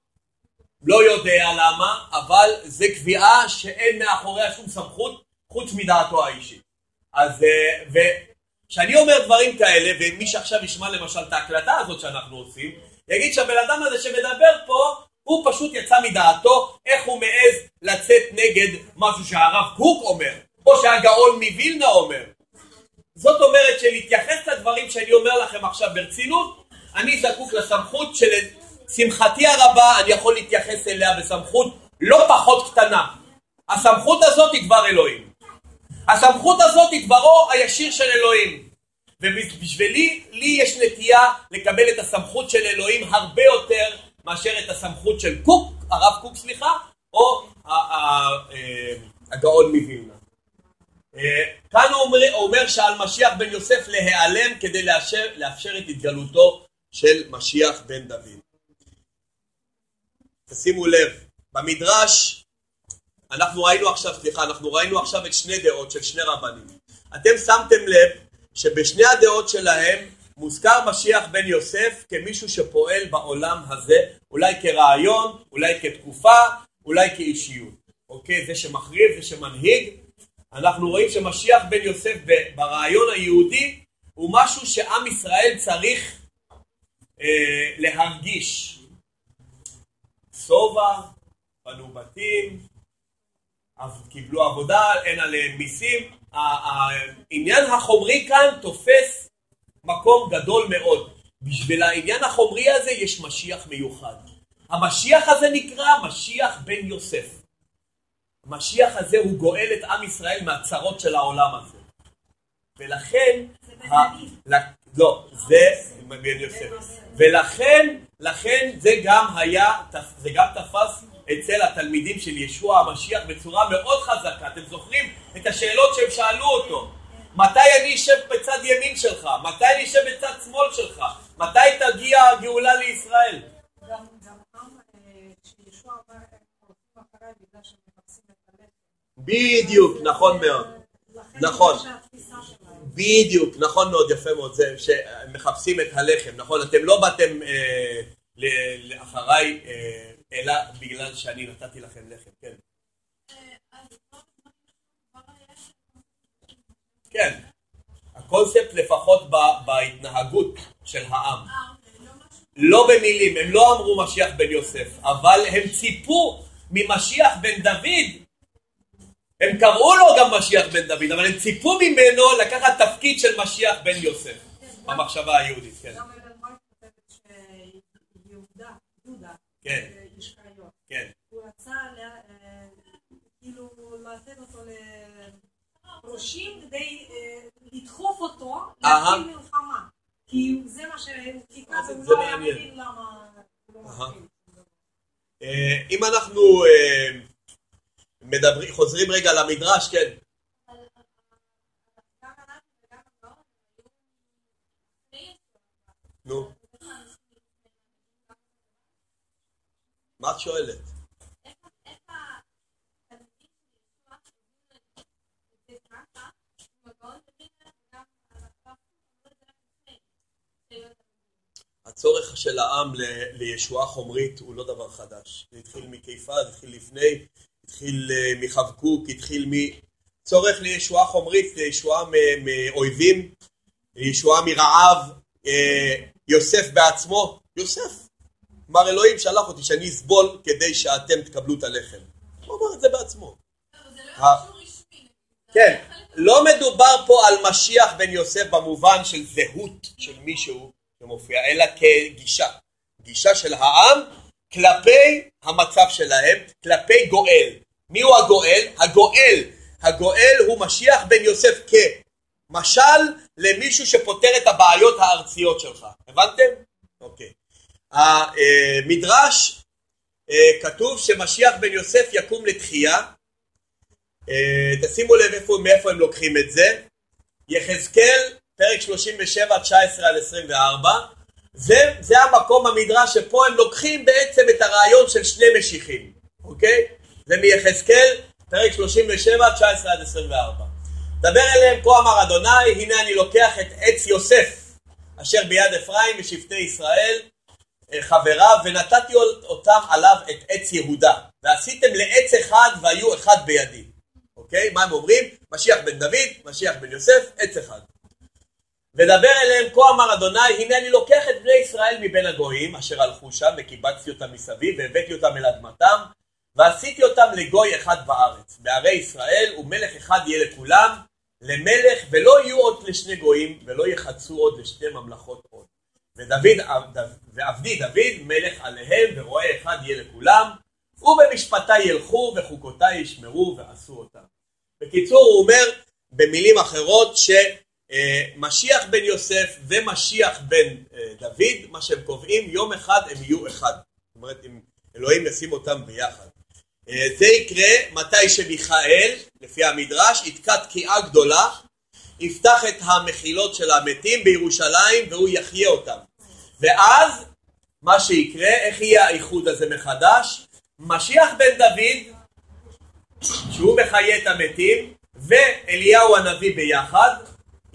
לא יודע למה, אבל זה קביעה שאין מאחוריה שום סמכות חוץ מדעתו האישית. אז, אה, וכשאני אומר דברים כאלה, ומי שעכשיו ישמע למשל את ההקלטה הזאת שאנחנו עושים, יגיד שהבן אדם הזה שמדבר פה, הוא פשוט יצא מדעתו, איך הוא מעז לצאת נגד משהו שהרב קוק אומר, או שהגאון מווילנה אומר. זאת אומרת שלהתייחס לדברים שאני אומר לכם עכשיו ברצינות, אני זקוק לסמכות שלשמחתי הרבה אני יכול להתייחס אליה בסמכות לא פחות קטנה. הסמכות הזאת היא כבר אלוהים. הסמכות הזאת היא דברו הישיר של אלוהים. ובשבילי, לי יש נטייה לקבל את הסמכות של אלוהים הרבה יותר מאשר את הסמכות של קוק, הרב קוק סליחה, או אה, הגאון מווילנה. אה, כאן אומר, אומר שעל משיח בן יוסף להיעלם כדי לאשר, לאפשר את התגלותו של משיח בן דוד. תשימו לב, במדרש אנחנו ראינו עכשיו, סליחה, אנחנו ראינו עכשיו את שני דעות של שני רבנים. אתם שמתם לב שבשני הדעות שלהם מוזכר משיח בן יוסף כמישהו שפועל בעולם הזה, אולי כרעיון, אולי כתקופה, אולי כאישיות. אוקיי? זה שמחריב, זה שמנהיג. אנחנו רואים שמשיח בן יוסף ברעיון היהודי הוא משהו שעם ישראל צריך אה, להרגיש. שובע, בנו בתים, קיבלו עבודה, אין עליהם מיסים. העניין החומרי כאן תופס מקום גדול מאוד. בשביל העניין החומרי הזה יש משיח מיוחד. המשיח הזה נקרא משיח בן יוסף. המשיח הזה הוא גואל את עם ישראל מהצרות של העולם הזה. ולכן... ה... לא, זה בן יוסף. ולכן, לכן זה גם היה, זה גם תפס אצל התלמידים של ישוע המשיח בצורה מאוד חזקה. אתם זוכרים את השאלות שהם שאלו אותו? מתי אני אשב בצד ימין שלך? מתי אני אשב בצד שמאל שלך? מתי תגיע הגאולה לישראל? בדיוק, נכון מאוד. נכון. בדיוק, נכון מאוד, יפה מאוד, זה שמחפשים את הלחם, נכון? אתם לא באתם אה, לאחריי אה, אלא בגלל שאני נתתי לכם לחם, כן. כן, הקונספט לפחות בהתנהגות של העם. לא במילים, הם לא אמרו משיח בן יוסף, אבל הם ציפו ממשיח בן דוד. הם קראו לו גם משיח בן דוד, אבל הם ציפו ממנו לקחת תפקיד של משיח בן יוסף במחשבה היהודית, כן. כן. כן. הוא רצה כאילו לתת אותו לראשים כדי לדחוף אותו להתחיל מלחמה. כי זה מה שהוא חיכה והוא לא היה מבין למה לא אם אנחנו מדברים, חוזרים רגע למדרש, כן. נו. מה את שואלת? הצורך של העם לישועה חומרית הוא לא דבר חדש. זה התחיל מקיפה, זה התחיל לפני, התחיל אה, מחבקוק, התחיל מצורך לישועה חומרית, לישועה מאויבים, לישועה מרעב. אה, יוסף בעצמו, יוסף, מר אלוהים שלח אותי שאני אסבול כדי שאתם תקבלו את הלחם. הוא אמר את זה בעצמו. לא. כן, לא מדובר פה על משיח בן יוסף במובן של זהות של מישהו שמופיע, אלא כגישה. גישה של העם כלפי המצב שלהם, כלפי גואל. מי הוא הגואל? הגואל. הגואל הוא משיח בן יוסף כמשל למישהו שפותר את הבעיות הארציות שלך. הבנתם? אוקיי. המדרש אה, כתוב שמשיח בן יוסף יקום לתחייה אה, תשימו לב איפה, מאיפה הם לוקחים את זה. יחזקאל, פרק 37, 19 על 24. זה, זה המקום המדרש שפה הם לוקחים בעצם את הרעיון של שני משיחים, אוקיי? זה מיחזקאל, פרק 37, 19 עד 24. דבר אליהם כה אמר אדוני, הנה אני לוקח את עץ יוסף, אשר ביד אפרים ושבטי ישראל, אה, חבריו, ונתתי אותם עליו את עץ יהודה, ועשיתם לעץ אחד והיו אחד בידי. אוקיי? מה הם אומרים? משיח בן דוד, משיח בן יוסף, עץ אחד. ודבר אליהם כה אמר אדוני, הנה אני לוקח את בני ישראל מבין הגויים, אשר הלכו שם, וקיבצתי אותם מסביב, והבאתי אותם אל אדמתם, ועשיתי אותם לגוי אחד בארץ, בערי ישראל, ומלך אחד יהיה לכולם, למלך, ולא יהיו עוד לשני גויים, ולא יחצו עוד לשתי ממלכות עוד. ודוד, ועבדי דוד מלך עליהם, ורועה אחד יהיה לכולם, ובמשפטי ילכו, וחוקותי ישמרו, ועשו אותם. בקיצור, הוא אומר במילים אחרות שמשיח בן יוסף ומשיח בן אה, דוד, מה שהם קובעים, יום אחד הם יהיו אחד. זאת אומרת, אם אלוהים ישים אותם ביחד. אה, זה יקרה מתי שמיכאל, לפי המדרש, יתקע תקיעה גדולה, יפתח את המחילות של המתים בירושלים והוא יחיה אותם. ואז מה שיקרה, איך יהיה האיחוד הזה מחדש? משיח בן דוד, שהוא מחיה את המתים, ואליהו הנביא ביחד,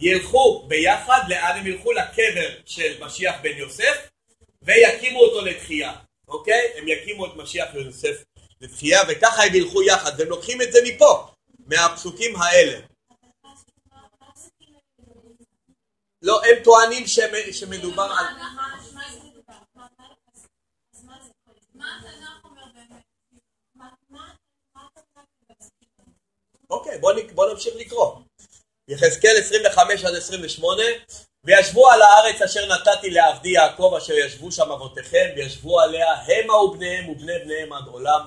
ילכו ביחד, לאן הם ילכו? לקבר של משיח בן יוסף, ויקימו אותו לתחייה, אוקיי? הם יקימו את משיח בן יוסף לתחייה, וככה הם ילכו יחד, והם לוקחים את זה מפה, מהפסוקים האלה. לא, הם טוענים שמ- שמדובר על... מה התנ"ך אומר באמת? אוקיי, בוא נמשיך לקרוא. יחזקאל 25 עד 28 וישבו על הארץ אשר נתתי לעבדי יעקב אשר ישבו שם אבותיכם וישבו עליה המה ובניהם ובני בניהם עד עולם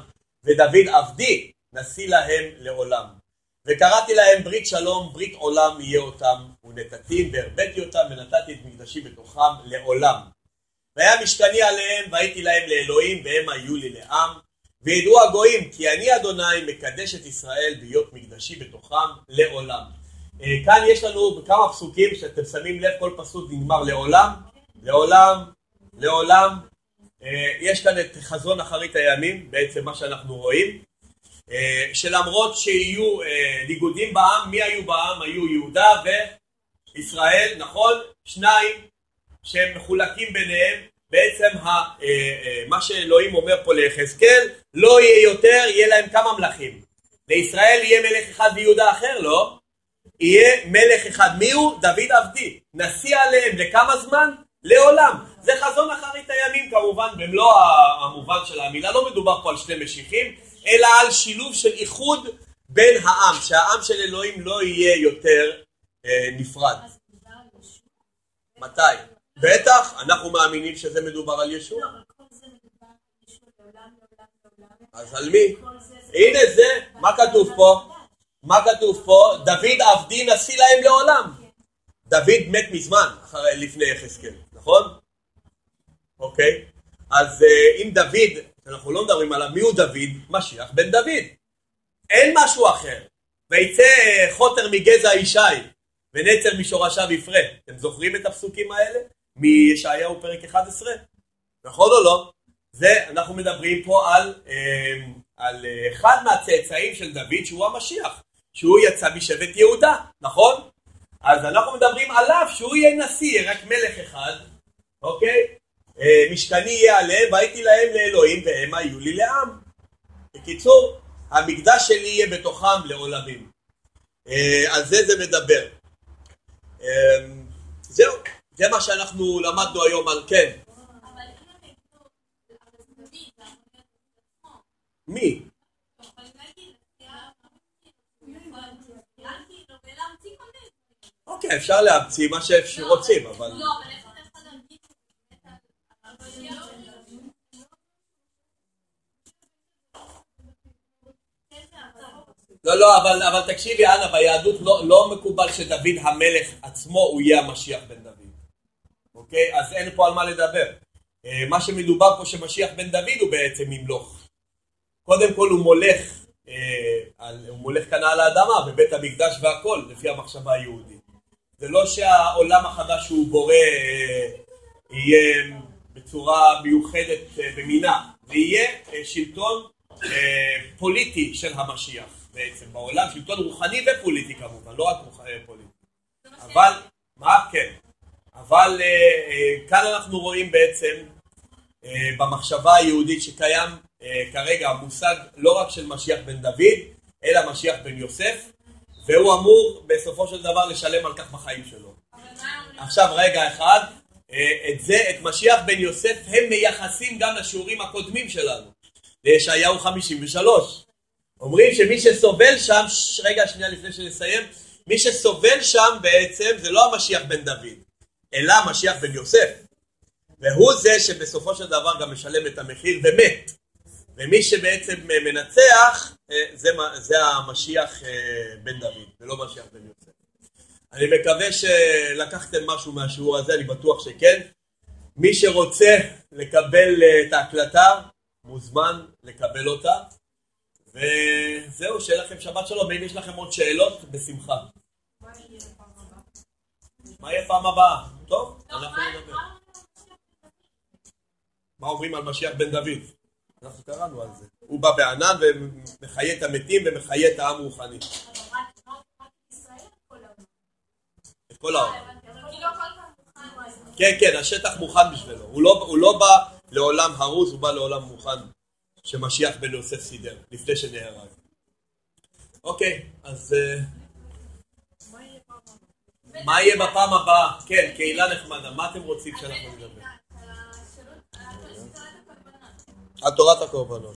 ודוד עבדי נשיא להם לעולם. וקראתי להם ברית שלום ברית עולם יהיה אותם ונתתים והרביתי אותם ונתתי את מקדשי בתוכם לעולם. והיה משכני עליהם והייתי להם לאלוהים והם היו לי לעם וידעו הגויים כי אני אדוני מקדש את ישראל בהיות מקדשי בתוכם לעולם. אה, כאן יש לנו כמה פסוקים שאתם שמים לב כל פסוק נגמר לעולם, לעולם, לעולם. אה, יש כאן את חזון אחרית הימים, בעצם מה שאנחנו רואים, אה, שלמרות שיהיו ניגודים בעם, מי היו בעם? היו יהודה וישראל, נכון? שניים שהם מחולקים ביניהם, בעצם מה שאלוהים אומר פה ליחזקאל, לא יהיה יותר, יהיה להם כמה מלכים. לישראל יהיה מלך אחד ויהודה אחר, לא? יהיה מלך אחד. מי הוא? דוד עבדי. נשיא עליהם לכמה זמן? לעולם. זה חזון אחרית הימים כמובן, במלוא המובן של המילה. לא מדובר פה על שני משיחים, אלא על שילוב של איחוד בין העם, שהעם של אלוהים לא יהיה יותר אה, נפרד. מתי? בטח, אנחנו מאמינים שזה מדובר על ישוע. אז על מי? הנה זה, מה כתוב פה? מה כתוב פה? דוד עבדי נשיא להם לעולם. דוד מת מזמן, אחרי, לפני יחזקאל, נכון? אוקיי. אז אה, אם דוד, אנחנו לא מדברים עליו, מי הוא דוד? משיח בן דוד. אין משהו אחר. ויצא חוטר מגזע ישי, ונצר משורשיו יפרה. אתם זוכרים את הפסוקים האלה? מישעיהו פרק 11? נכון או לא? זה, אנחנו מדברים פה על, אה, על אה, אחד מהצאצאים של דוד שהוא המשיח, שהוא יצא משבט יהודה, נכון? אז אנחנו מדברים עליו שהוא יהיה נשיא, רק מלך אחד, אוקיי? אה, משכני יהיה עליהם והייתי להם לאלוהים והם היו לי לעם. בקיצור, המקדש שלי יהיה בתוכם לעולמים. אה, על זה זה מדבר. אה, זהו, זה מה שאנחנו למדנו היום על כן. אבל אם הם יגידו, אבל זה דוד, זה אמור להיות עצמו. מי? יכולים להגיד, ציינתי לו ולהמציא כל מיני דברים. אוקיי, אפשר להמציא מה שרוצים, אבל... לא, אבל אבל- לא, לא, אבל, אבל תקשיבי, אנה, ביהדות לא, לא מקובל שדוד המלך עצמו הוא יהיה המשיח בן דוד. אוקיי? אז אין פה על מה לדבר. אה, מה שמדובר פה שמשיח בן דוד הוא בעצם ימלוך. קודם כל הוא מולך, אה, על, הוא מולך כאן על האדמה, בבית המקדש והכל, לפי המחשבה היהודית. זה לא שהעולם החדש שהוא בורא אה, יהיה בצורה מיוחדת אה, במינה, זה יהיה אה, שלטון פוליטי של המשיח בעצם בעולם, שלטון רוחני ופוליטי כמובן, לא רק רוח- פוליטי. זה מה ש- אבל, מה? כן. אבל כאן אנחנו רואים בעצם במחשבה היהודית שקיים כרגע המושג לא רק של משיח בן דוד, אלא משיח בן יוסף, והוא אמור בסופו של דבר לשלם על כך בחיים שלו. עכשיו רגע אחד, אה, את זה, את משיח בן יוסף, הם מייחסים גם לשיעורים הקודמים שלנו, לישעיהו 53. אומרים שמי שסובל שם, ש- רגע שנייה לפני שנסיים, מי שסובל שם בעצם זה לא המשיח בן דוד, אלא המשיח בן יוסף. והוא זה שבסופו של דבר גם משלם את המחיר ומת. ומי שבעצם אה, מנצח אה, זה, זה המשיח אה, בן דוד, ולא משיח בן יוסף. אני מקווה שלקחתם משהו מהשיעור הזה, אני בטוח שכן. מי שרוצה לקבל את ההקלטה, מוזמן לקבל אותה. וזהו, שיהיה לכם שבת שלום, ואם יש לכם עוד שאלות, בשמחה. מה יהיה פעם הבאה? מה יהיה פעם הבאה? טוב, לא, אנחנו נדבר. מה אומרים על משיח בן דוד? אנחנו קראנו על זה. הוא בא בענן ומחיה את המתים ומחיה את העם רוחני. את כל העולם. כבר מוכן. כן, כן, השטח מוכן בשבילו. הוא לא, הוא לא בא לעולם הרוס, הוא בא לעולם מוכן שמשיח בן יוסף סידר, לפני שנהרג. אוקיי, אז אה? מה יהיה בפעם הבאה? כן, קהילה נחמדה, מה אתם רוצים שאנחנו נדבר? על תורת הקורבנות.